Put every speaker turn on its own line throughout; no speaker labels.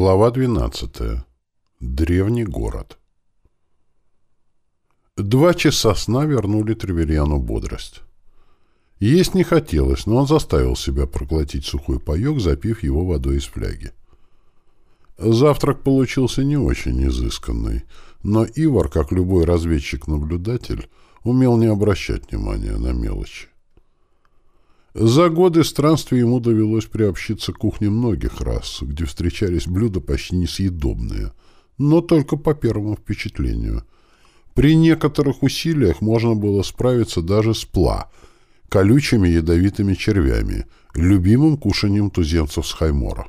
Глава 12. Древний город. Два часа сна вернули Треверьяну бодрость. Есть не хотелось, но он заставил себя проглотить сухой паек, запив его водой из фляги. Завтрак получился не очень изысканный, но Ивар, как любой разведчик-наблюдатель, умел не обращать внимания на мелочи. За годы странствий ему довелось приобщиться к кухне многих рас, где встречались блюда почти несъедобные, но только по первому впечатлению. При некоторых усилиях можно было справиться даже с пла, колючими ядовитыми червями, любимым кушанием туземцев с Хаймора.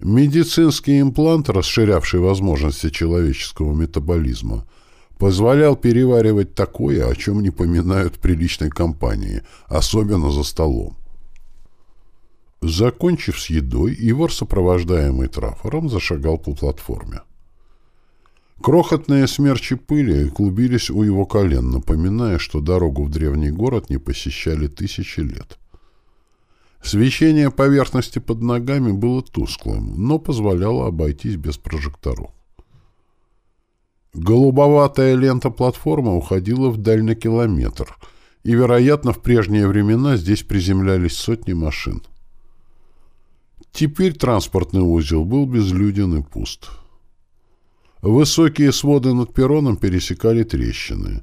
Медицинский имплант, расширявший возможности человеческого метаболизма – позволял переваривать такое, о чем не поминают приличной компании, особенно за столом. Закончив с едой, Ивар, сопровождаемый трафором, зашагал по платформе. Крохотные смерчи пыли клубились у его колен, напоминая, что дорогу в древний город не посещали тысячи лет. Свечение поверхности под ногами было тусклым, но позволяло обойтись без прожекторов. Голубоватая лента платформы уходила вдаль на километр, и, вероятно, в прежние времена здесь приземлялись сотни машин. Теперь транспортный узел был безлюден и пуст. Высокие своды над перроном пересекали трещины.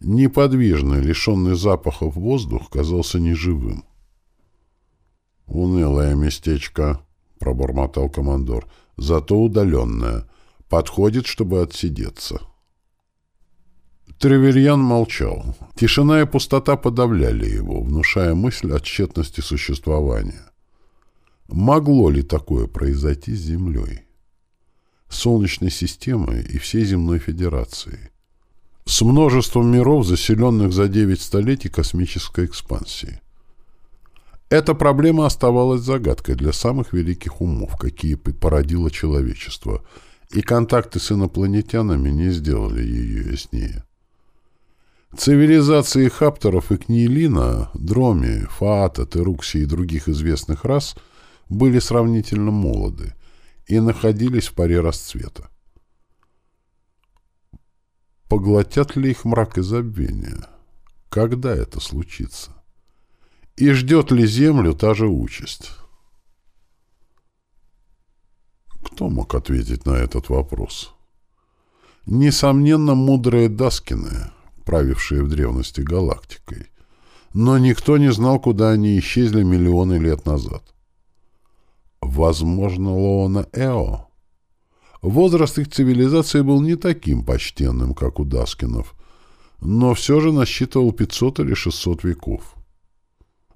Неподвижный, лишенный запахов воздух казался неживым. «Унылое местечко», — пробормотал командор, — «зато удаленное». Подходит, чтобы отсидеться. Треверьян молчал. Тишина и пустота подавляли его, внушая мысль о тщетности существования. Могло ли такое произойти с Землей? Солнечной системой и всей земной федерацией? С множеством миров, заселенных за девять столетий космической экспансии. Эта проблема оставалась загадкой для самых великих умов, какие породило человечество — и контакты с инопланетянами не сделали ее яснее. Цивилизации хаптеров и книелина, дроми, фаата, терукси и других известных рас были сравнительно молоды и находились в паре расцвета. Поглотят ли их мрак и забвение? Когда это случится? И ждет ли Землю та же участь? Кто мог ответить на этот вопрос? Несомненно, мудрые Даскины, правившие в древности галактикой. Но никто не знал, куда они исчезли миллионы лет назад. Возможно, Лоона Эо? Возраст их цивилизации был не таким почтенным, как у Даскинов, но все же насчитывал 500 или 600 веков.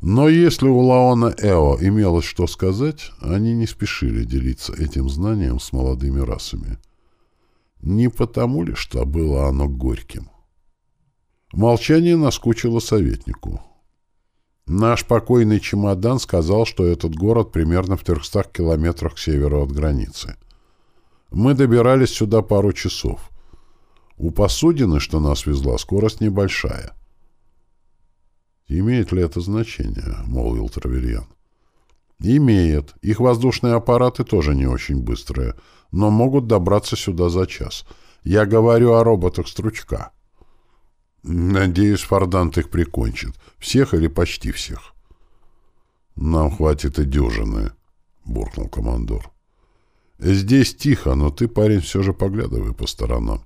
Но если у Лоона Эо имелось что сказать, они не спешили делиться этим знанием с молодыми расами. Не потому ли, что было оно горьким? Молчание наскучило советнику. Наш покойный чемодан сказал, что этот город примерно в 300 километрах к северу от границы. Мы добирались сюда пару часов. У посудины, что нас везла, скорость небольшая — «Имеет ли это значение?» — молвил Траверьян. «Имеет. Их воздушные аппараты тоже не очень быстрые, но могут добраться сюда за час. Я говорю о роботах Стручка». «Надеюсь, Фордант их прикончит. Всех или почти всех». «Нам хватит и дюжины», — буркнул командор. «Здесь тихо, но ты, парень, все же поглядывай по сторонам».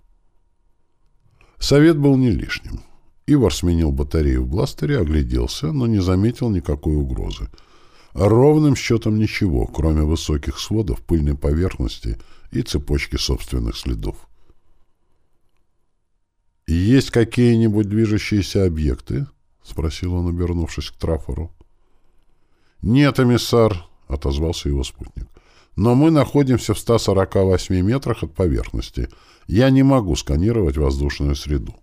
Совет был не лишним. Ивар сменил батарею в бластере, огляделся, но не заметил никакой угрозы. Ровным счетом ничего, кроме высоких сводов, пыльной поверхности и цепочки собственных следов. «Есть какие-нибудь движущиеся объекты?» — спросил он, обернувшись к трафору. «Нет, эмиссар», — отозвался его спутник. «Но мы находимся в 148 метрах от поверхности. Я не могу сканировать воздушную среду».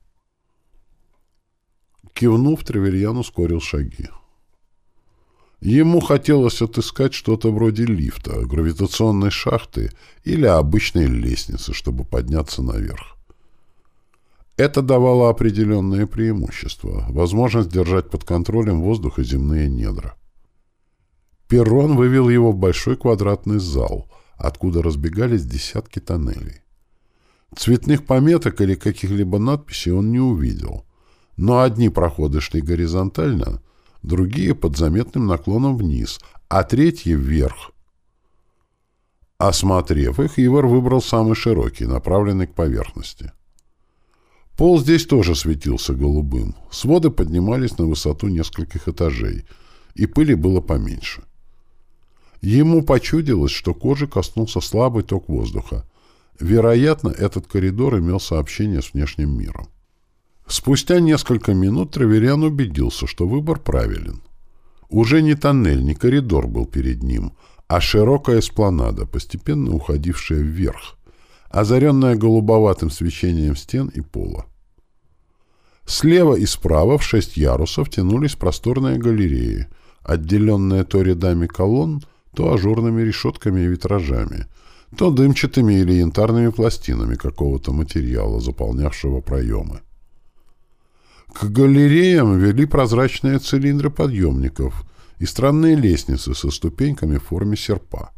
Кивнув, Треверьян ускорил шаги. Ему хотелось отыскать что-то вроде лифта, гравитационной шахты или обычной лестницы, чтобы подняться наверх. Это давало определенные преимущества, возможность держать под контролем воздух и земные недра. Перрон вывел его в большой квадратный зал, откуда разбегались десятки тоннелей. Цветных пометок или каких-либо надписей он не увидел, но одни проходы шли горизонтально, другие под заметным наклоном вниз, а третьи вверх. Осмотрев их, Ивар выбрал самый широкий, направленный к поверхности. Пол здесь тоже светился голубым. Своды поднимались на высоту нескольких этажей, и пыли было поменьше. Ему почудилось, что кожи коснулся слабый ток воздуха. Вероятно, этот коридор имел сообщение с внешним миром. Спустя несколько минут Траверян убедился, что выбор правилен. Уже не тоннель, не коридор был перед ним, а широкая эспланада, постепенно уходившая вверх, озаренная голубоватым свечением стен и пола. Слева и справа в шесть ярусов тянулись просторные галереи, отделенные то рядами колонн, то ажурными решетками и витражами, то дымчатыми или янтарными пластинами какого-то материала, заполнявшего проемы. К галереям вели прозрачные цилиндры подъемников и странные лестницы со ступеньками в форме серпа.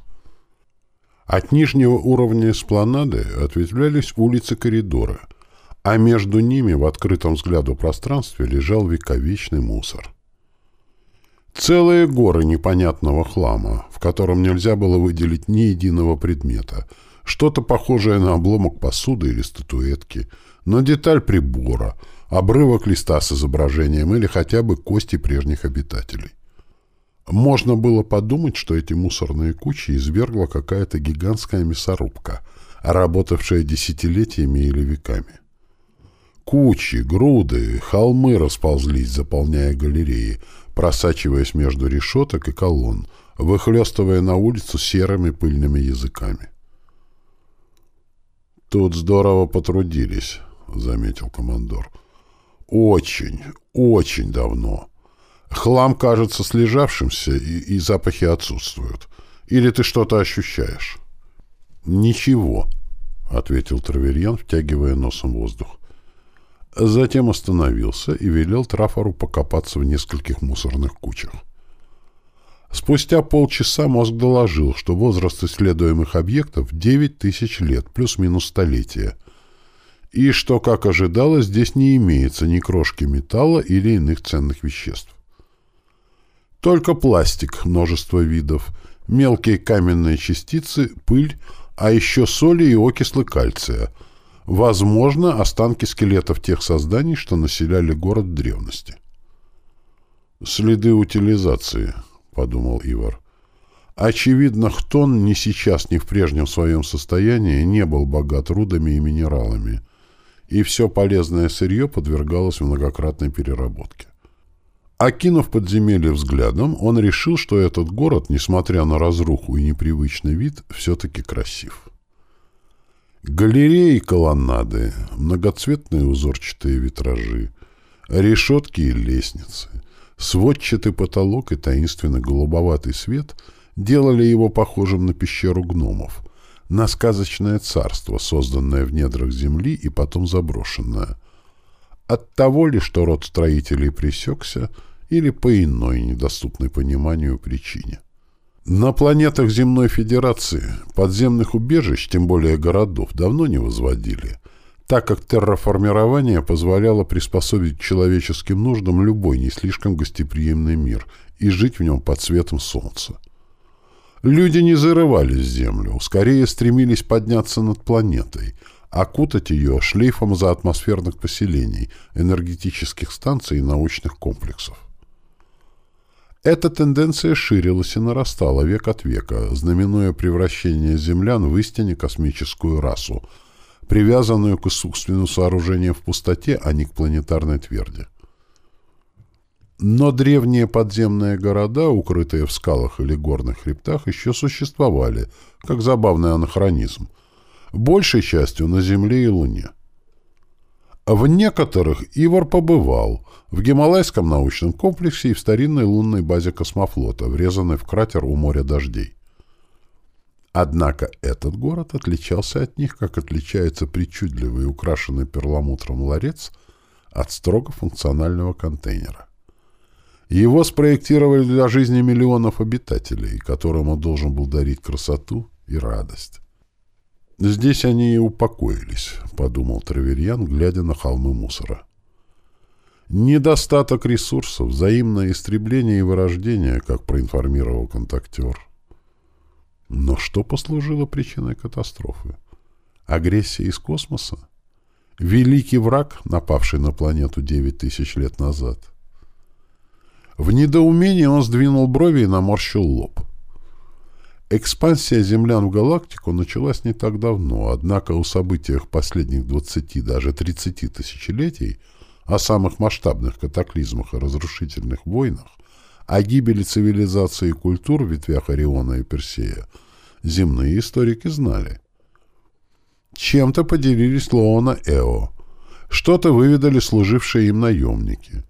От нижнего уровня эспланады ответвлялись улицы-коридоры, а между ними в открытом взгляду пространстве лежал вековечный мусор. Целые горы непонятного хлама, в котором нельзя было выделить ни единого предмета, что-то похожее на обломок посуды или статуэтки, но деталь прибора, обрывок листа с изображением или хотя бы кости прежних обитателей. Можно было подумать, что эти мусорные кучи извергла какая-то гигантская мясорубка, работавшая десятилетиями или веками. Кучи, груды, холмы расползлись, заполняя галереи, просачиваясь между решеток и колонн, выхлестывая на улицу серыми пыльными языками. «Тут здорово потрудились», — заметил командор. «Очень, очень давно. Хлам кажется слежавшимся, и, и запахи отсутствуют. Или ты что-то ощущаешь?» «Ничего», — ответил Траверьян, втягивая носом воздух. Затем остановился и велел Трафору покопаться в нескольких мусорных кучах. Спустя полчаса мозг доложил, что возраст исследуемых объектов 9 тысяч лет, плюс-минус столетия, и что, как ожидалось, здесь не имеется ни крошки металла или иных ценных веществ. Только пластик, множество видов, мелкие каменные частицы, пыль, а еще соли и окислы кальция — Возможно, останки скелетов тех созданий, что населяли город в древности. «Следы утилизации», — подумал Ивар. Очевидно, Хтон ни сейчас, ни в прежнем своем состоянии не был богат рудами и минералами, и все полезное сырье подвергалось многократной переработке. Окинув подземелье взглядом, он решил, что этот город, несмотря на разруху и непривычный вид, все-таки красив. Галереи и колоннады, многоцветные узорчатые витражи, решетки и лестницы, сводчатый потолок и таинственный голубоватый свет делали его похожим на пещеру гномов, на сказочное царство, созданное в недрах земли и потом заброшенное. От того ли, что род строителей пресекся, или по иной, недоступной пониманию причине. На планетах Земной Федерации подземных убежищ, тем более городов, давно не возводили, так как терраформирование позволяло приспособить человеческим нуждам любой не слишком гостеприимный мир и жить в нем под светом солнца. Люди не зарывались в Землю, скорее стремились подняться над планетой, окутать ее шлейфом заатмосферных поселений, энергетических станций и научных комплексов. Эта тенденция ширилась и нарастала век от века, знаменуя превращение землян в истине космическую расу, привязанную к искусственным сооружениям в пустоте, а не к планетарной тверди. Но древние подземные города, укрытые в скалах или горных хребтах, еще существовали, как забавный анахронизм, большей частью на Земле и Луне. В некоторых Ивар побывал, в Гималайском научном комплексе и в старинной лунной базе космофлота, врезанной в кратер у моря дождей. Однако этот город отличался от них, как отличается причудливый украшенный перламутром ларец от строго функционального контейнера. Его спроектировали для жизни миллионов обитателей, которым он должен был дарить красоту и радость. «Здесь они и упокоились», — подумал Траверьян, глядя на холмы мусора. Недостаток ресурсов, взаимное истребление и вырождение, как проинформировал контактер. Но что послужило причиной катастрофы? Агрессия из космоса? Великий враг, напавший на планету 9 тысяч лет назад? В недоумении он сдвинул брови и наморщил лоб. Экспансия землян в галактику началась не так давно, однако о событиях последних 20, даже 30 тысячелетий – о самых масштабных катаклизмах и разрушительных войнах, о гибели цивилизации и культур в ветвях Ориона и Персея, земные историки знали. Чем-то поделились Лоона Эо, что-то выведали служившие им наемники.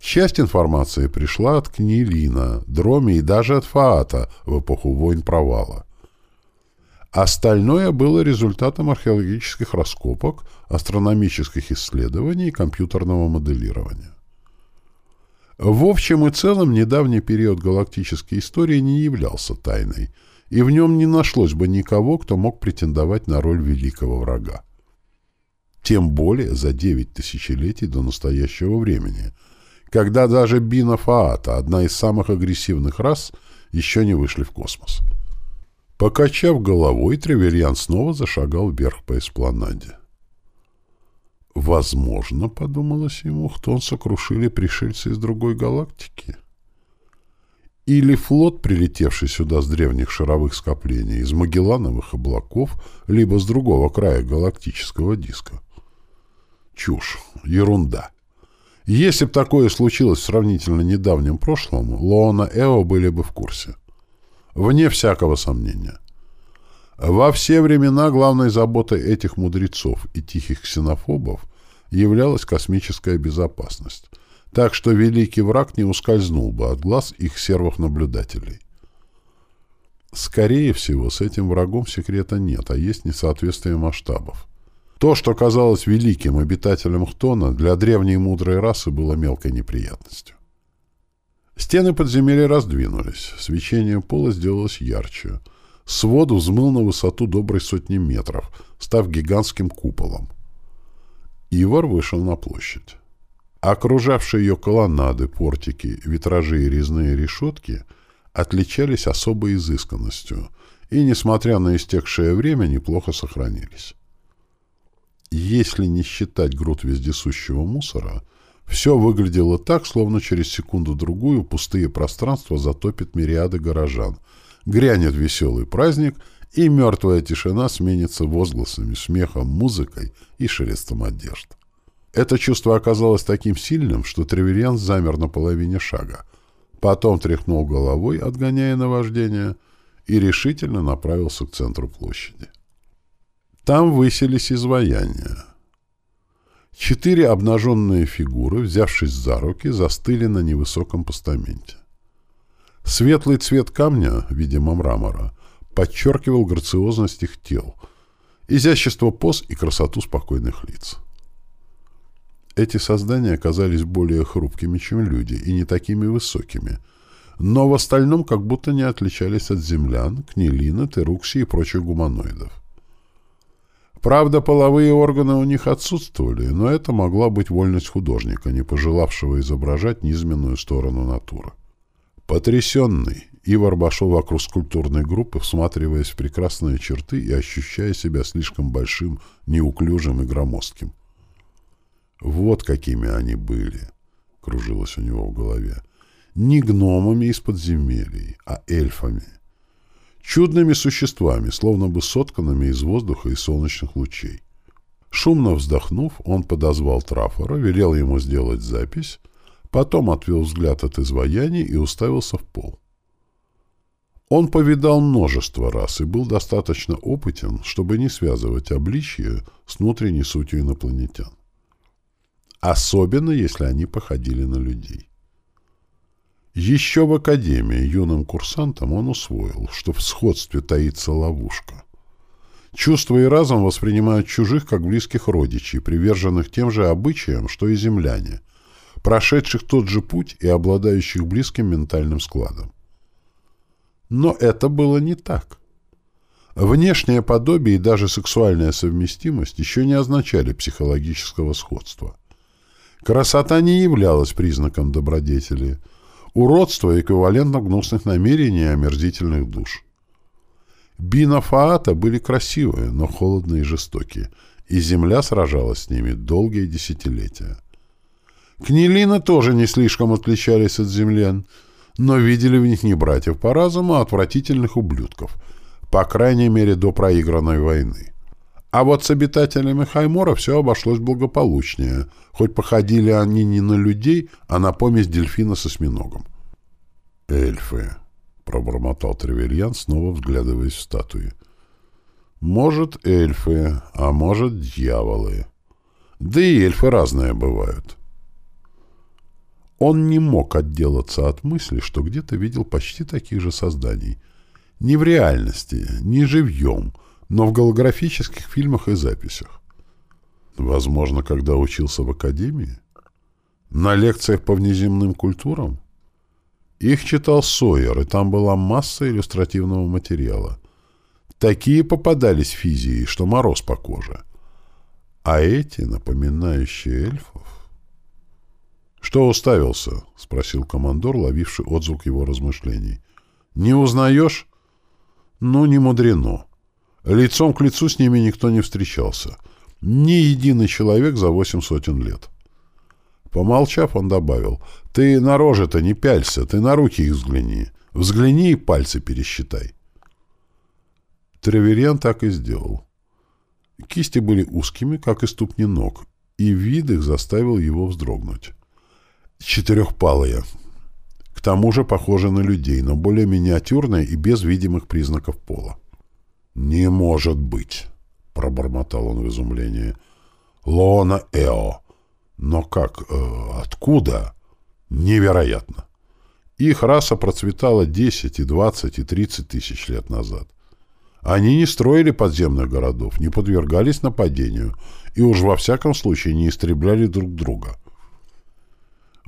Часть информации пришла от Книлина, Дроми и даже от Фаата в эпоху войн провала. Остальное было результатом археологических раскопок, астрономических исследований и компьютерного моделирования. В общем и целом, недавний период галактической истории не являлся тайной, и в нем не нашлось бы никого, кто мог претендовать на роль великого врага. Тем более за девять тысячелетий до настоящего времени, когда даже Бина одна из самых агрессивных рас, еще не вышли в космос. Покачав головой, Треверьян снова зашагал вверх по эспланаде. «Возможно, — подумалось ему, — Хтон сокрушили пришельцы из другой галактики. Или флот, прилетевший сюда с древних шаровых скоплений, из Магеллановых облаков, либо с другого края галактического диска. Чушь, ерунда. Если б такое случилось в сравнительно недавнем прошлом, Лоона Эо были бы в курсе». Вне всякого сомнения. Во все времена главной заботой этих мудрецов и тихих ксенофобов являлась космическая безопасность, так что великий враг не ускользнул бы от глаз их сервов-наблюдателей. Скорее всего, с этим врагом секрета нет, а есть несоответствие масштабов. То, что казалось великим обитателем Хтона, для древней мудрой расы было мелкой неприятностью. Стены подземелья раздвинулись, свечение пола сделалось ярче. Свод взмыл на высоту доброй сотни метров, став гигантским куполом. Ивар вышел на площадь. Окружавшие ее колоннады, портики, витражи и резные решетки отличались особой изысканностью и, несмотря на истекшее время, неплохо сохранились. Если не считать груд вездесущего мусора — все выглядело так, словно через секунду-другую пустые пространства затопит мириады горожан. Грянет веселый праздник, и мертвая тишина сменится возгласами, смехом, музыкой и шелестом одежд. Это чувство оказалось таким сильным, что Треверьян замер на половине шага. Потом тряхнул головой, отгоняя наваждение, и решительно направился к центру площади. Там высились изваяния. Четыре обнаженные фигуры, взявшись за руки, застыли на невысоком постаменте. Светлый цвет камня, видимо мрамора, подчеркивал грациозность их тел, изящество поз и красоту спокойных лиц. Эти создания оказались более хрупкими, чем люди, и не такими высокими, но в остальном как будто не отличались от землян, кнелина, терукси и прочих гуманоидов. Правда, половые органы у них отсутствовали, но это могла быть вольность художника, не пожелавшего изображать низменную сторону натуры. Потрясенный, Ивар обошел вокруг скульптурной группы, всматриваясь в прекрасные черты и ощущая себя слишком большим, неуклюжим и громоздким. «Вот какими они были», — кружилось у него в голове. «Не гномами из подземелий, а эльфами чудными существами, словно бы сотканными из воздуха и солнечных лучей. Шумно вздохнув, он подозвал Трафора, велел ему сделать запись, потом отвел взгляд от изваяний и уставился в пол. Он повидал множество раз и был достаточно опытен, чтобы не связывать обличье с внутренней сутью инопланетян. Особенно, если они походили на людей. Еще в академии юным курсантам он усвоил, что в сходстве таится ловушка. Чувства и разум воспринимают чужих как близких родичей, приверженных тем же обычаям, что и земляне, прошедших тот же путь и обладающих близким ментальным складом. Но это было не так. Внешнее подобие и даже сексуальная совместимость еще не означали психологического сходства. Красота не являлась признаком добродетели. Уродство эквивалентно гнусных намерений и омерзительных душ. Бина Фаата были красивые, но холодные и жестокие, и земля сражалась с ними долгие десятилетия. Книлины тоже не слишком отличались от землян, но видели в них не братьев по разуму, а отвратительных ублюдков, по крайней мере до проигранной войны. А вот с обитателями Хаймора все обошлось благополучнее, хоть походили они не на людей, а на помесь дельфина со осьминогом. «Эльфы», — пробормотал Тревельян, снова взглядываясь в статуи. «Может, эльфы, а может, дьяволы. Да и эльфы разные бывают». Он не мог отделаться от мысли, что где-то видел почти таких же созданий. Не в реальности, не живьем, но в голографических фильмах и записях. Возможно, когда учился в академии? На лекциях по внеземным культурам? Их читал Сойер, и там была масса иллюстративного материала. Такие попадались физии, что мороз по коже. А эти, напоминающие эльфов... «Что уставился?» — спросил командор, ловивший отзвук его размышлений. «Не узнаешь?» «Ну, не мудрено. Лицом к лицу с ними никто не встречался. Ни единый человек за восемь сотен лет». Помолчав, он добавил, «Ты на роже-то не пялься, ты на руки их взгляни. Взгляни и пальцы пересчитай». Треверьян так и сделал. Кисти были узкими, как и ступни ног, и вид их заставил его вздрогнуть. Четырехпалые. К тому же похожи на людей, но более миниатюрные и без видимых признаков пола. «Не может быть!» — пробормотал он в изумлении. «Лона Эо! Но как? Э, откуда? Невероятно!» Их раса процветала 10 и 20 и 30 тысяч лет назад. Они не строили подземных городов, не подвергались нападению и уж во всяком случае не истребляли друг друга.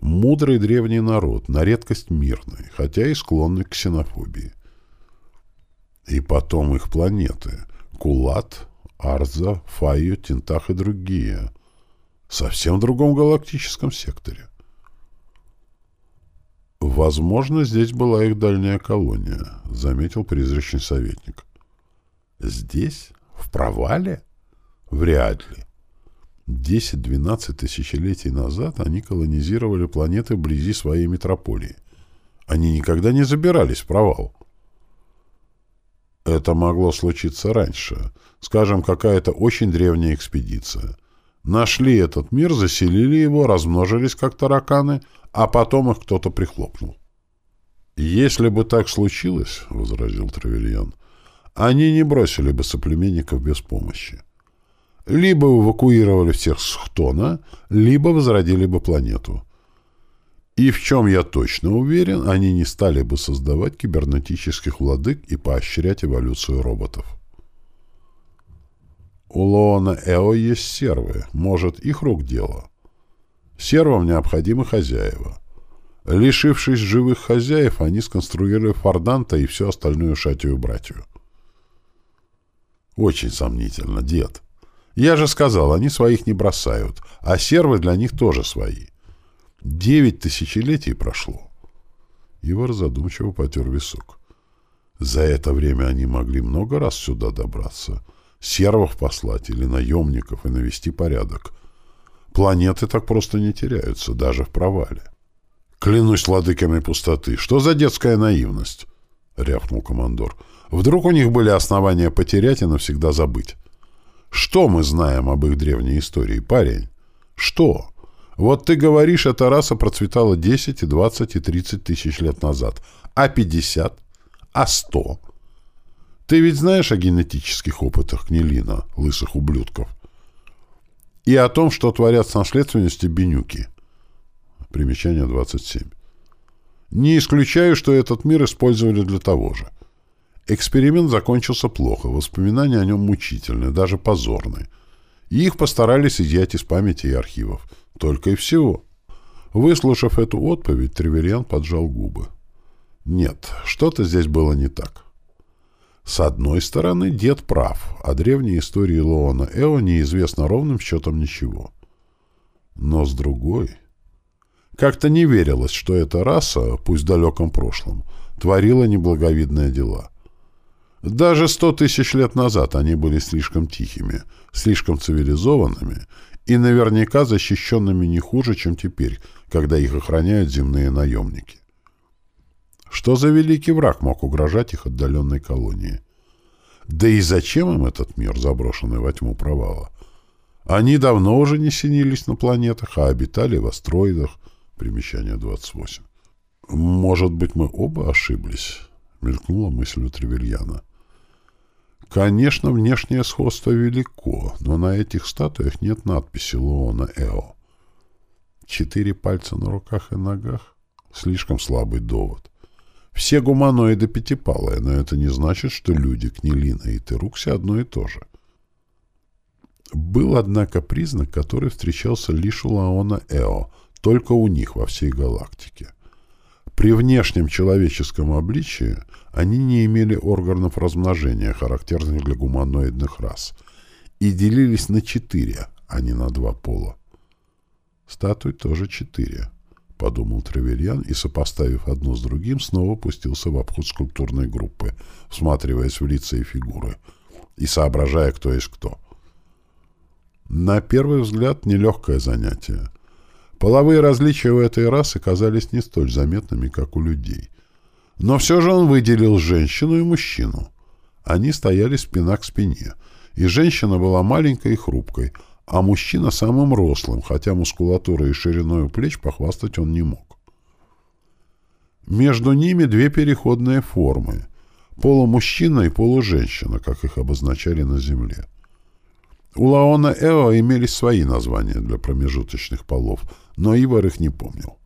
Мудрый древний народ, на редкость мирный, хотя и склонный к ксенофобии. И потом их планеты — Кулат, Арза, Файо, Тентах и другие — совсем в другом галактическом секторе. «Возможно, здесь была их дальняя колония», — заметил призрачный советник. «Здесь? В провале? Вряд ли. 10-12 тысячелетий назад они колонизировали планеты вблизи своей метрополии. Они никогда не забирались в провал. Это могло случиться раньше. Скажем, какая-то очень древняя экспедиция. Нашли этот мир, заселили его, размножились как тараканы, а потом их кто-то прихлопнул. «Если бы так случилось, — возразил Тревельян, — они не бросили бы соплеменников без помощи либо эвакуировали всех с Хтона, либо возродили бы планету. И в чем я точно уверен, они не стали бы создавать кибернетических владык и поощрять эволюцию роботов. У Лоона Эо есть сервы, может, их рук дело. Сервам необходимы хозяева. Лишившись живых хозяев, они сконструировали Форданта и всю остальную шатию братью. Очень сомнительно, дед. Я же сказал, они своих не бросают, а сервы для них тоже свои. Девять тысячелетий прошло. Ивар задумчиво потер висок. За это время они могли много раз сюда добраться. Сервов послать или наемников и навести порядок. Планеты так просто не теряются, даже в провале. «Клянусь владыками пустоты, что за детская наивность?» — рявкнул командор. «Вдруг у них были основания потерять и навсегда забыть?» Что мы знаем об их древней истории, парень? Что? Вот ты говоришь, эта раса процветала 10, и 20, и 30 тысяч лет назад. А 50? А 100? Ты ведь знаешь о генетических опытах Кнелина, лысых ублюдков? И о том, что творят с наследственностью бенюки. Примечание 27. Не исключаю, что этот мир использовали для того же. Эксперимент закончился плохо, воспоминания о нем мучительны, даже позорны. И их постарались изъять из памяти и архивов. Только и всего. Выслушав эту отповедь, Треверьян поджал губы. Нет, что-то здесь было не так. С одной стороны, дед прав, о древней истории Лоона Эо неизвестно ровным счетом ничего. Но с другой... Как-то не верилось, что эта раса, пусть в далеком прошлом, творила неблаговидные дела. Даже сто тысяч лет назад они были слишком тихими, слишком цивилизованными и наверняка защищенными не хуже, чем теперь, когда их охраняют земные наемники. Что за великий враг мог угрожать их отдаленной колонии? Да и зачем им этот мир, заброшенный во тьму провала? Они давно уже не синились на планетах, а обитали в астероидах, Примечание 28. «Может быть, мы оба ошиблись?» — мелькнула мысль у Тревельяна. «Конечно, внешнее сходство велико, но на этих статуях нет надписи Луона Эо. Четыре пальца на руках и ногах — слишком слабый довод. Все гуманоиды пятипалые, но это не значит, что люди Книлина и Терукси одно и то же». Был, однако, признак, который встречался лишь у Лаона Эо — только у них во всей галактике. При внешнем человеческом обличии они не имели органов размножения, характерных для гуманоидных рас, и делились на четыре, а не на два пола. Статуй тоже четыре, — подумал Тревельян и, сопоставив одно с другим, снова пустился в обход скульптурной группы, всматриваясь в лица и фигуры, и соображая, кто есть кто. На первый взгляд, нелегкое занятие. Половые различия у этой расы казались не столь заметными, как у людей. Но все же он выделил женщину и мужчину. Они стояли спина к спине, и женщина была маленькой и хрупкой, а мужчина самым рослым, хотя мускулатурой и шириной плеч похвастать он не мог. Между ними две переходные формы — полумужчина и полуженщина, как их обозначали на Земле. У Лаона Эо имелись свои названия для промежуточных полов, но Ивар их не помнил.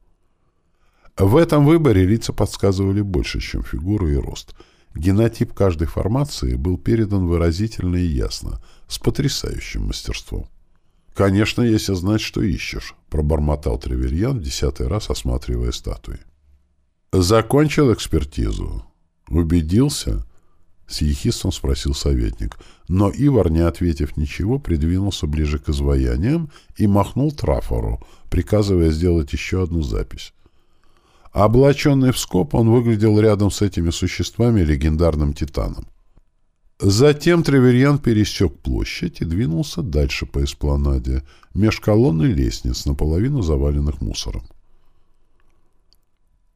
В этом выборе лица подсказывали больше, чем фигура и рост. Генотип каждой формации был передан выразительно и ясно, с потрясающим мастерством. «Конечно, если знать, что ищешь», — пробормотал Треверьян в десятый раз, осматривая статуи. «Закончил экспертизу. Убедился?» С ехистом спросил советник. Но Ивар, не ответив ничего, придвинулся ближе к изваяниям и махнул трафору, приказывая сделать еще одну запись. Облаченный в скоб, он выглядел рядом с этими существами легендарным титаном. Затем Треверьян пересек площадь и двинулся дальше по эспланаде, меж колонн и лестниц, наполовину заваленных мусором.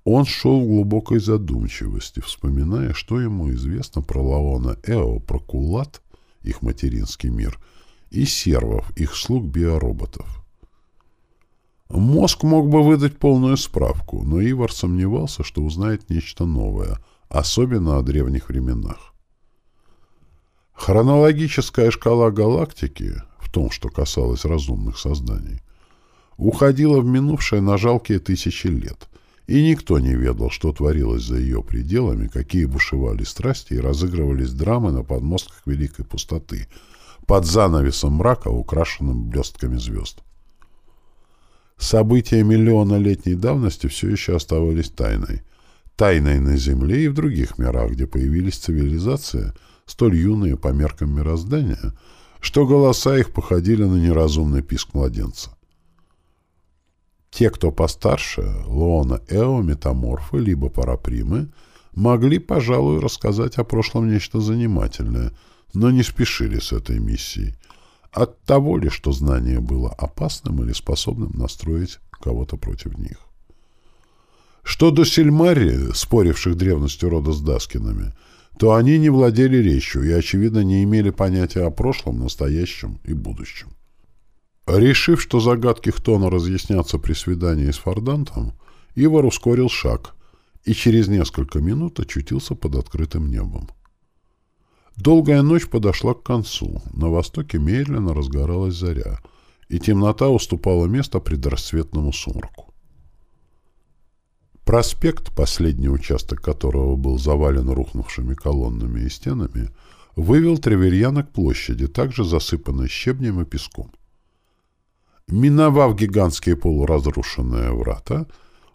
Он шел в глубокой задумчивости, вспоминая, что ему известно про Лаона Эо, про Кулат, их материнский мир, и сервов, их слуг биороботов. Мозг мог бы выдать полную справку, но Ивар сомневался, что узнает нечто новое, особенно о древних временах. Хронологическая шкала галактики, в том, что касалось разумных созданий, уходила в минувшее на жалкие тысячи лет — и никто не ведал, что творилось за ее пределами, какие бушевали страсти и разыгрывались драмы на подмостках великой пустоты, под занавесом мрака, украшенным блестками звезд. События миллионолетней давности все еще оставались тайной. Тайной на Земле и в других мирах, где появились цивилизации, столь юные по меркам мироздания, что голоса их походили на неразумный писк младенца. Те, кто постарше, Лоона Эо, метаморфы, либо парапримы, могли, пожалуй, рассказать о прошлом нечто занимательное, но не спешили с этой миссией. От того ли, что знание было опасным или способным настроить кого-то против них. Что до Сельмари, споривших древностью рода с Даскинами, то они не владели речью и, очевидно, не имели понятия о прошлом, настоящем и будущем. Решив, что загадки Хтона разъяснятся при свидании с Фордантом, Ивар ускорил шаг и через несколько минут очутился под открытым небом. Долгая ночь подошла к концу, на востоке медленно разгоралась заря, и темнота уступала место предрассветному сумраку. Проспект, последний участок которого был завален рухнувшими колоннами и стенами, вывел Треверьяна к площади, также засыпанной щебнем и песком. Миновав гигантские полуразрушенные врата,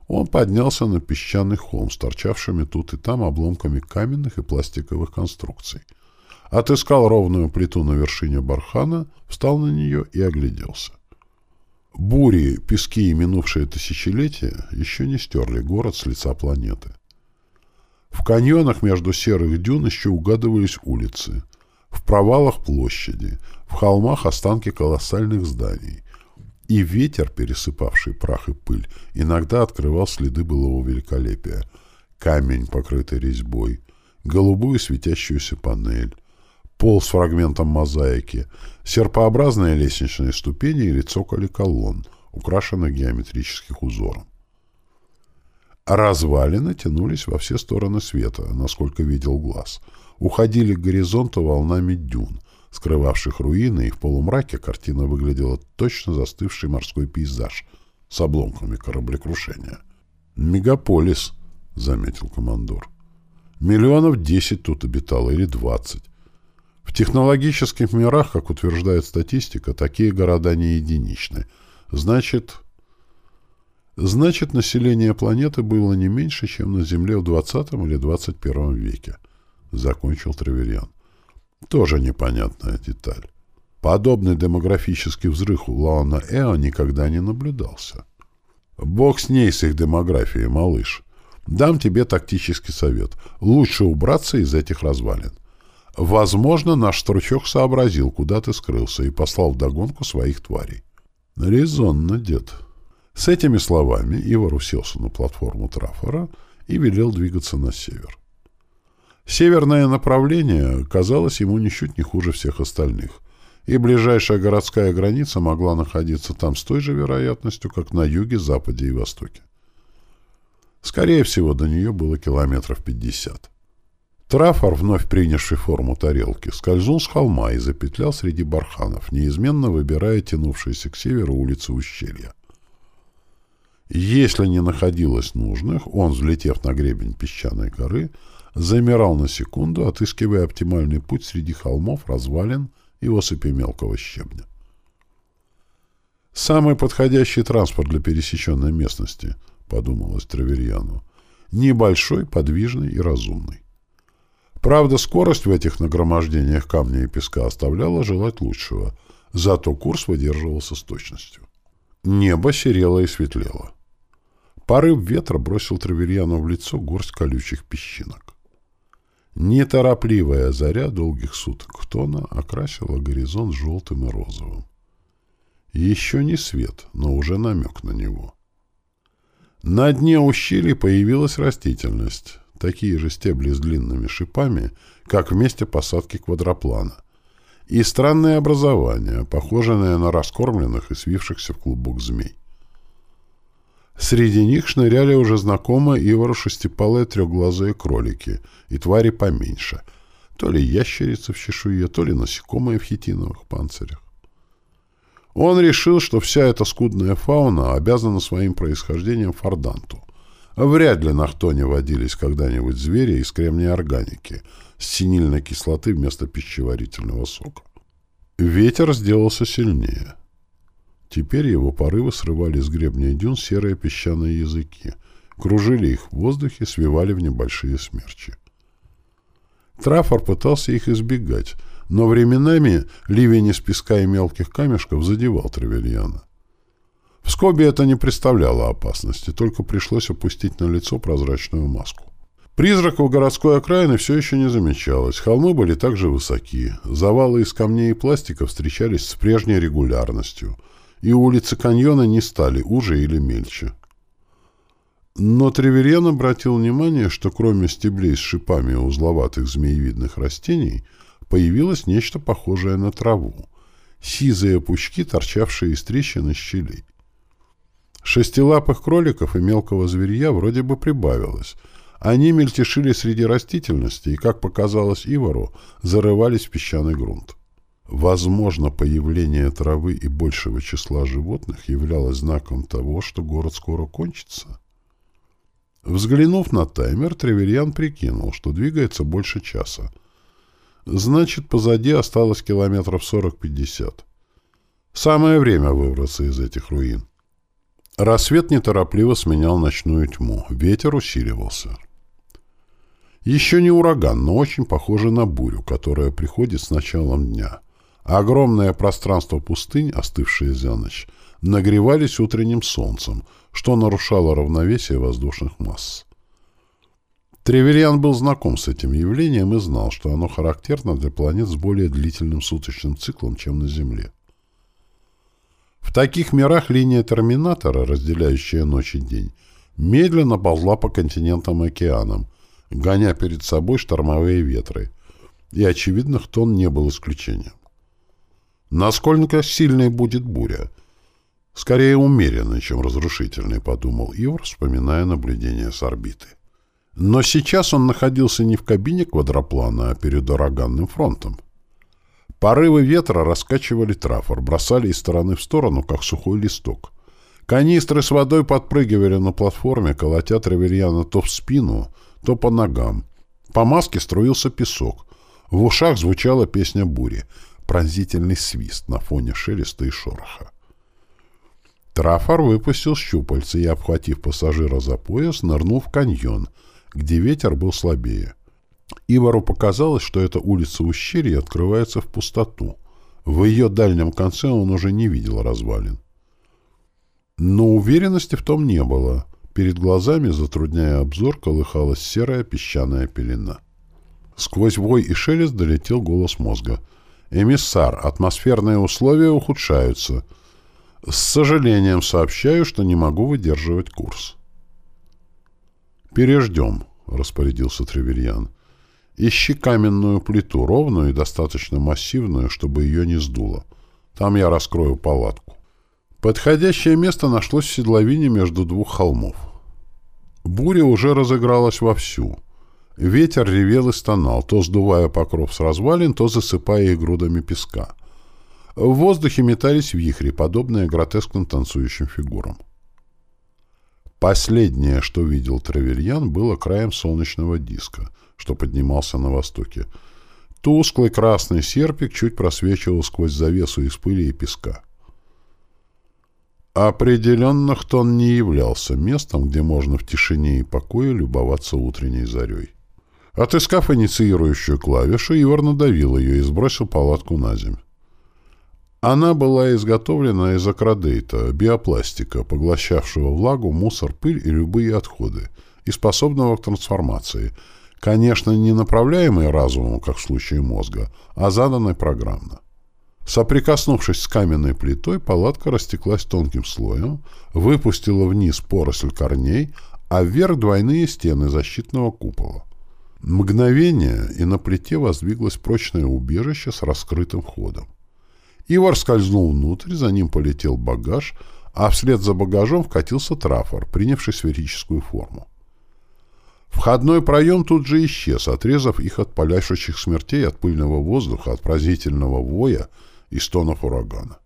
он поднялся на песчаный холм с торчавшими тут и там обломками каменных и пластиковых конструкций. Отыскал ровную плиту на вершине бархана, встал на нее и огляделся. Бури, пески и минувшие тысячелетия еще не стерли город с лица планеты. В каньонах между серых дюн еще угадывались улицы, в провалах площади, в холмах останки колоссальных зданий — и ветер, пересыпавший прах и пыль, иногда открывал следы былого великолепия. Камень, покрытый резьбой, голубую светящуюся панель, пол с фрагментом мозаики, серпообразные лестничные ступени или цоколи колонн, украшенных геометрических узором. Развалины тянулись во все стороны света, насколько видел глаз, уходили к горизонту волнами дюн — скрывавших руины, и в полумраке картина выглядела точно застывший морской пейзаж с обломками кораблекрушения. «Мегаполис», — заметил командор. «Миллионов десять тут обитало, или двадцать. В технологических мирах, как утверждает статистика, такие города не единичны. Значит... Значит, население планеты было не меньше, чем на Земле в 20 или 21 веке, — закончил Треверьян. Тоже непонятная деталь. Подобный демографический взрыв у Лаона Эо никогда не наблюдался. Бог с ней, с их демографией, малыш. Дам тебе тактический совет. Лучше убраться из этих развалин. Возможно, наш стручок сообразил, куда ты скрылся, и послал вдогонку своих тварей. Резонно, дед. С этими словами Ивар уселся на платформу Трафора и велел двигаться на север. Северное направление казалось ему ничуть не хуже всех остальных, и ближайшая городская граница могла находиться там с той же вероятностью, как на юге, западе и востоке. Скорее всего, до нее было километров пятьдесят. Трафар, вновь принявший форму тарелки, скользнул с холма и запетлял среди барханов, неизменно выбирая тянувшиеся к северу улицы ущелья. Если не находилось нужных, он, взлетев на гребень песчаной горы, замирал на секунду, отыскивая оптимальный путь среди холмов, развалин и осыпи мелкого щебня. «Самый подходящий транспорт для пересеченной местности», — подумалось Траверьяну. «Небольшой, подвижный и разумный». Правда, скорость в этих нагромождениях камня и песка оставляла желать лучшего, зато курс выдерживался с точностью. Небо серело и светлело. Порыв ветра бросил Траверьяну в лицо горсть колючих песчинок. Неторопливая заря долгих суток тона окрасила горизонт желтым и розовым. Еще не свет, но уже намек на него. На дне ущелья появилась растительность, такие же стебли с длинными шипами, как в месте посадки квадроплана, и странное образование, похожее на раскормленных и свившихся в клубок змей. Среди них шныряли уже знакомые Ивару шестипалые трехглазые кролики и твари поменьше, то ли ящерицы в чешуе, то ли насекомые в хитиновых панцирях. Он решил, что вся эта скудная фауна обязана своим происхождением форданту. Вряд ли на Хтоне водились когда-нибудь звери из кремния органики с синильной кислоты вместо пищеварительного сока. Ветер сделался сильнее — Теперь его порывы срывали с гребня дюн серые песчаные языки, кружили их в воздухе, свивали в небольшие смерчи. Трафор пытался их избегать, но временами ливень из песка и мелких камешков задевал Тревельяна. В скобе это не представляло опасности, только пришлось опустить на лицо прозрачную маску. Призраков городской окраины все еще не замечалось, холмы были также высоки, завалы из камней и пластика встречались с прежней регулярностью — и улицы каньона не стали уже или мельче. Но Треверен обратил внимание, что кроме стеблей с шипами узловатых змеевидных растений появилось нечто похожее на траву, сизые пучки, торчавшие из трещин и щелей. Шестилапых кроликов и мелкого зверья вроде бы прибавилось. Они мельтешили среди растительности и, как показалось Ивару, зарывались в песчаный грунт. Возможно, появление травы и большего числа животных являлось знаком того, что город скоро кончится. Взглянув на таймер, Треверьян прикинул, что двигается больше часа. Значит, позади осталось километров 40-50. Самое время выбраться из этих руин. Рассвет неторопливо сменял ночную тьму. Ветер усиливался. Еще не ураган, но очень похоже на бурю, которая приходит с началом дня. Огромное пространство пустынь, остывшие за ночь, нагревались утренним солнцем, что нарушало равновесие воздушных масс. Треверьян был знаком с этим явлением и знал, что оно характерно для планет с более длительным суточным циклом, чем на Земле. В таких мирах линия терминатора, разделяющая ночь и день, медленно ползла по континентам и океанам, гоня перед собой штормовые ветры, и очевидно, тон не был исключением. Насколько сильной будет буря? Скорее умеренной, чем разрушительной, подумал Ивр, вспоминая наблюдение с орбиты. Но сейчас он находился не в кабине квадроплана, а перед ураганным фронтом. Порывы ветра раскачивали трафор, бросали из стороны в сторону, как сухой листок. Канистры с водой подпрыгивали на платформе, колотя Тревельяна то в спину, то по ногам. По маске струился песок. В ушах звучала песня бури, пронзительный свист на фоне шелеста и шороха. Трафар выпустил щупальца и, обхватив пассажира за пояс, нырнул в каньон — где ветер был слабее. Ивару показалось, что эта улица ущелья открывается в пустоту. В ее дальнем конце он уже не видел развалин. Но уверенности в том не было. Перед глазами, затрудняя обзор, колыхалась серая песчаная пелена. Сквозь вой и шелест долетел голос мозга. «Эмиссар, атмосферные условия ухудшаются. С сожалением сообщаю, что не могу выдерживать курс». «Переждем», — распорядился Тревельян. «Ищи каменную плиту, ровную и достаточно массивную, чтобы ее не сдуло. Там я раскрою палатку». Подходящее место нашлось в седловине между двух холмов. Буря уже разыгралась вовсю. Ветер ревел и стонал, то сдувая покров с развалин, то засыпая их грудами песка. В воздухе метались вихри, подобные гротескным танцующим фигурам. Последнее, что видел Тревельян, было краем солнечного диска, что поднимался на востоке. Тусклый красный серпик чуть просвечивал сквозь завесу из пыли и песка. Определенно Хтон не являлся местом, где можно в тишине и покое любоваться утренней зарей. Отыскав инициирующую клавишу, Ивар надавил ее и сбросил палатку на землю. Она была изготовлена из акродейта, биопластика, поглощавшего влагу, мусор, пыль и любые отходы, и способного к трансформации, конечно, не направляемой разумом, как в случае мозга, а заданной программно. Соприкоснувшись с каменной плитой, палатка растеклась тонким слоем, выпустила вниз поросль корней, а вверх двойные стены защитного купола. Мгновение, и на плите воздвиглось прочное убежище с раскрытым входом. Ивар скользнул внутрь, за ним полетел багаж, а вслед за багажом вкатился трафор, принявший сферическую форму. Входной проем тут же исчез, отрезав их от палящих смертей, от пыльного воздуха, от поразительного воя и стонов урагана.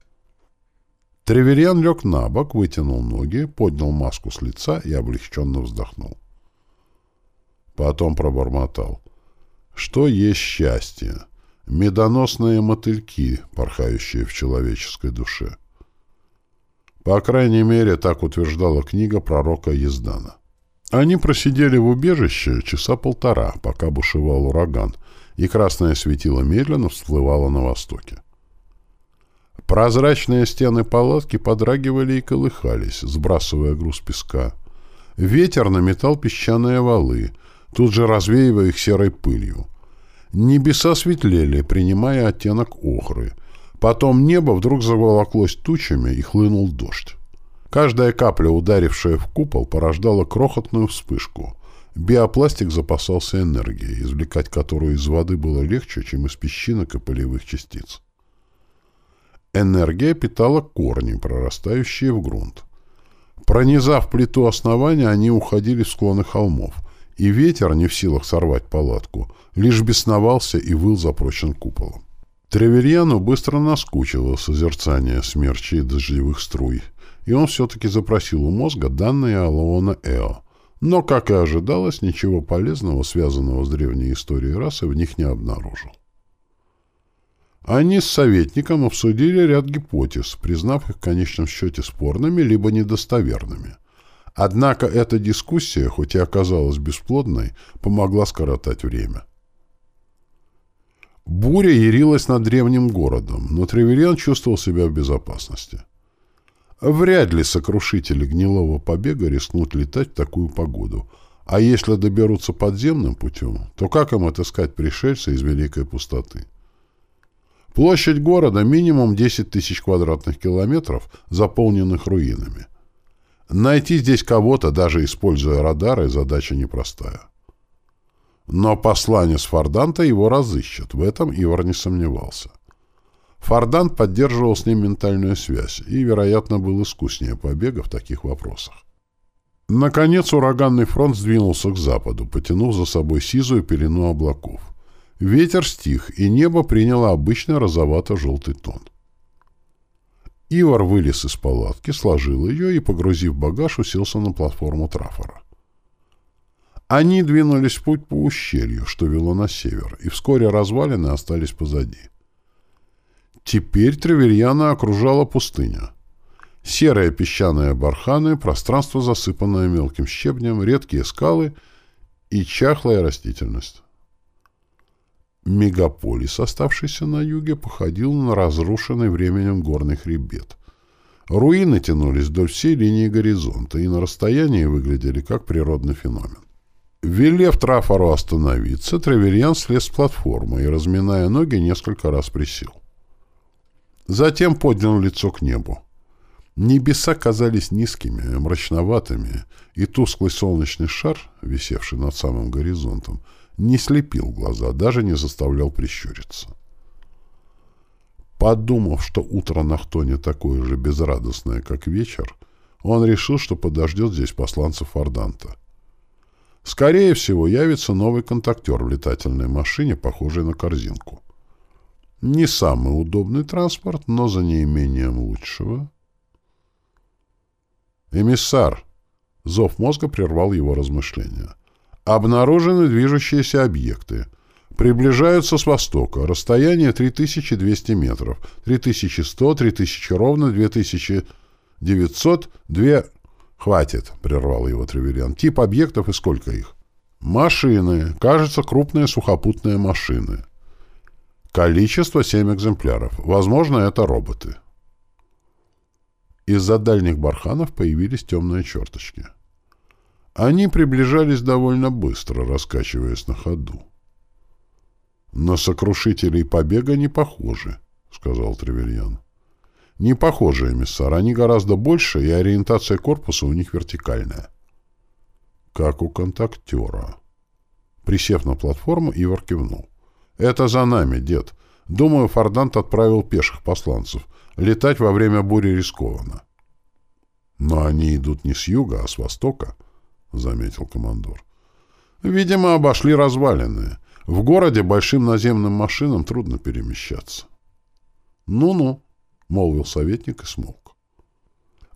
Треверьян лег на бок, вытянул ноги, поднял маску с лица и облегченно вздохнул. Потом пробормотал. «Что есть счастье? медоносные мотыльки, порхающие в человеческой душе. По крайней мере, так утверждала книга пророка Ездана. Они просидели в убежище часа полтора, пока бушевал ураган, и красное светило медленно всплывало на востоке. Прозрачные стены палатки подрагивали и колыхались, сбрасывая груз песка. Ветер наметал песчаные валы, тут же развеивая их серой пылью. Небеса светлели, принимая оттенок охры. Потом небо вдруг заволоклось тучами и хлынул дождь. Каждая капля, ударившая в купол, порождала крохотную вспышку. Биопластик запасался энергией, извлекать которую из воды было легче, чем из песчинок и полевых частиц. Энергия питала корни, прорастающие в грунт. Пронизав плиту основания, они уходили в склоны холмов, и ветер, не в силах сорвать палатку, лишь бесновался и выл за прочен куполом. Треверьяну быстро наскучило созерцание смерчей дождевых струй, и он все-таки запросил у мозга данные Алоона Эо. Но, как и ожидалось, ничего полезного, связанного с древней историей расы, в них не обнаружил. Они с советником обсудили ряд гипотез, признав их в конечном счете спорными либо недостоверными. Однако эта дискуссия, хоть и оказалась бесплодной, помогла скоротать время. Буря ярилась над древним городом, но Тревериан чувствовал себя в безопасности. Вряд ли сокрушители гнилого побега рискнут летать в такую погоду, а если доберутся подземным путем, то как им отыскать пришельца из Великой Пустоты? Площадь города минимум 10 тысяч квадратных километров, заполненных руинами. Найти здесь кого-то, даже используя радары, задача непростая. Но посланец Форданта его разыщет, в этом Ивар не сомневался. Фордант поддерживал с ним ментальную связь и, вероятно, был искуснее побега в таких вопросах. Наконец ураганный фронт сдвинулся к западу, потянув за собой сизую пелену облаков. Ветер стих, и небо приняло обычный розовато-желтый тон. Ивар вылез из палатки, сложил ее и, погрузив багаж, уселся на платформу трафора. Они двинулись в путь по ущелью, что вело на север, и вскоре развалины остались позади. Теперь Треверьяна окружала пустыня. Серые песчаные барханы, пространство, засыпанное мелким щебнем, редкие скалы и чахлая растительность. Мегаполис, оставшийся на юге, походил на разрушенный временем горный хребет. Руины тянулись вдоль всей линии горизонта и на расстоянии выглядели как природный феномен. Велев Трафару остановиться, Треверьян слез с платформы и, разминая ноги, несколько раз присел. Затем поднял лицо к небу. Небеса казались низкими, мрачноватыми, и тусклый солнечный шар, висевший над самым горизонтом, не слепил глаза, даже не заставлял прищуриться. Подумав, что утро на Хтоне такое же безрадостное, как вечер, он решил, что подождет здесь посланцев Форданта. Скорее всего, явится новый контактер в летательной машине, похожей на корзинку. Не самый удобный транспорт, но за неимением лучшего. «Эмиссар!» Зов мозга прервал его размышления. Обнаружены движущиеся объекты. Приближаются с востока. Расстояние 3200 метров. 3100, 3000 ровно, 2900, 2... «Хватит», — прервал его Тревельян. «Тип объектов и сколько их?» «Машины. Кажется, крупные сухопутные машины. Количество — семь экземпляров. Возможно, это роботы». Из-за дальних барханов появились темные черточки. Они приближались довольно быстро, раскачиваясь на ходу. «На сокрушителей побега не похожи», — сказал Тревельян. «Не похожи, эмиссар. Они гораздо больше, и ориентация корпуса у них вертикальная». «Как у контактера». Присев на платформу, Ивар кивнул. «Это за нами, дед. Думаю, Фордант отправил пеших посланцев. Летать во время бури рискованно». «Но они идут не с юга, а с востока». — заметил командор. «Видимо, обошли развалины. В городе большим наземным машинам трудно перемещаться». «Ну-ну», — молвил советник и смолк.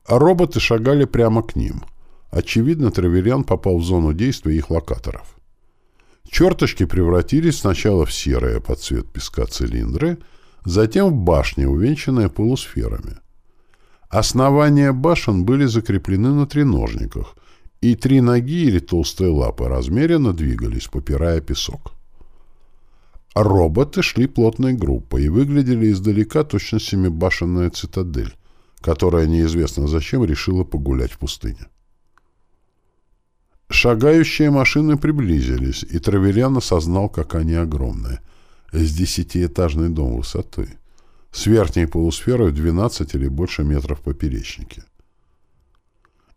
А роботы шагали прямо к ним. Очевидно, Траверян попал в зону действия их локаторов. Черточки превратились сначала в серые под цвет песка цилиндры, затем в башни, увенчанные полусферами. Основания башен были закреплены на треножниках, и три ноги или толстые лапы размеренно двигались, попирая песок. роботы шли плотной группой и выглядели издалека точно семибашенная цитадель, которая неизвестно зачем решила погулять в пустыне. Шагающие машины приблизились, и Траверян осознал, как они огромные. С десятиэтажный дом высоты. С верхней полусферой в 12 или больше метров поперечнике.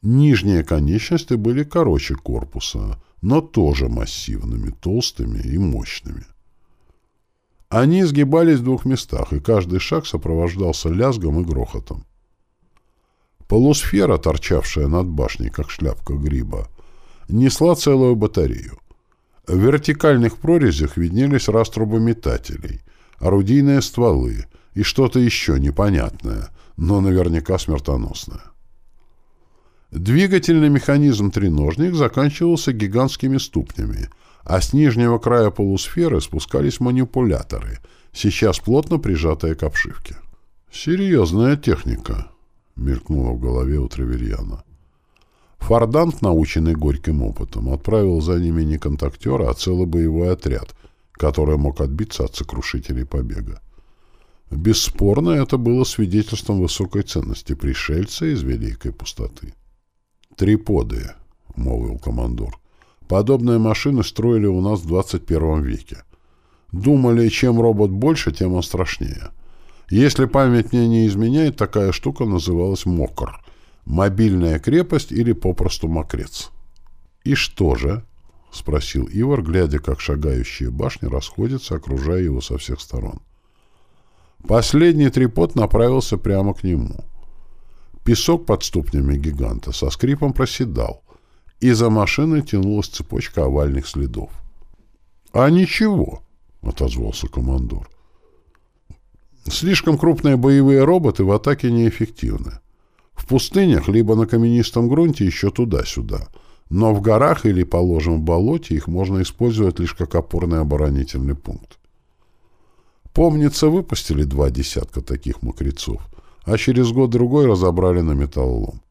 Нижние конечности были короче корпуса, но тоже массивными, толстыми и мощными. Они сгибались в двух местах, и каждый шаг сопровождался лязгом и грохотом. Полусфера, торчавшая над башней, как шляпка гриба, несла целую батарею. В вертикальных прорезях виднелись раструбы метателей, орудийные стволы и что-то еще непонятное, но наверняка смертоносное. Двигательный механизм треножник заканчивался гигантскими ступнями, а с нижнего края полусферы спускались манипуляторы, сейчас плотно прижатая к обшивке. «Серьезная техника», — мелькнула в голове у Треверьяна. Фордант, наученный горьким опытом, отправил за ними не контактера, а целый боевой отряд, который мог отбиться от сокрушителей побега. Бесспорно, это было свидетельством высокой ценности пришельца из Великой Пустоты. «Триподы», — молвил командор. «Подобные машины строили у нас в 21 веке. Думали, чем робот больше, тем он страшнее. Если память мне не изменяет, такая штука называлась «Мокр» — мобильная крепость или попросту мокрец. «И что же?» — спросил Ивар, глядя, как шагающие башни расходятся, окружая его со всех сторон. Последний трипод направился прямо к нему. Песок под ступнями гиганта со скрипом проседал, и за машиной тянулась цепочка овальных следов. «А ничего», — отозвался командор. «Слишком крупные боевые роботы в атаке неэффективны. В пустынях либо на каменистом грунте еще туда-сюда, но в горах или, положим, в болоте их можно использовать лишь как опорный оборонительный пункт. Помнится, выпустили два десятка таких мокрецов, а через год-другой разобрали на металлолом.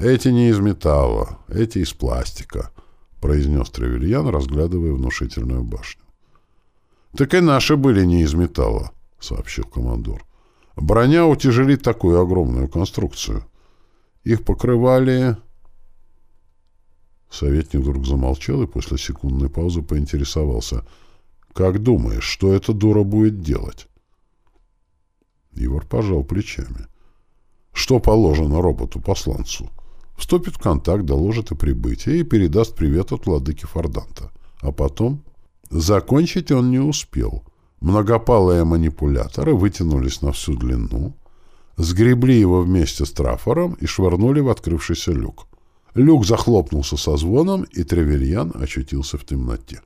«Эти не из металла, эти из пластика», — произнес Тревельян, разглядывая внушительную башню. «Так и наши были не из металла», — сообщил командор. «Броня утяжелит такую огромную конструкцию. Их покрывали...» Советник вдруг замолчал и после секундной паузы поинтересовался — как думаешь, что эта дура будет делать? Ивар пожал плечами. Что положено роботу-посланцу? Вступит в контакт, доложит о прибытии и передаст привет от владыки Форданта. А потом... Закончить он не успел. Многопалые манипуляторы вытянулись на всю длину, сгребли его вместе с трафором и швырнули в открывшийся люк. Люк захлопнулся со звоном, и Тревельян очутился в темноте.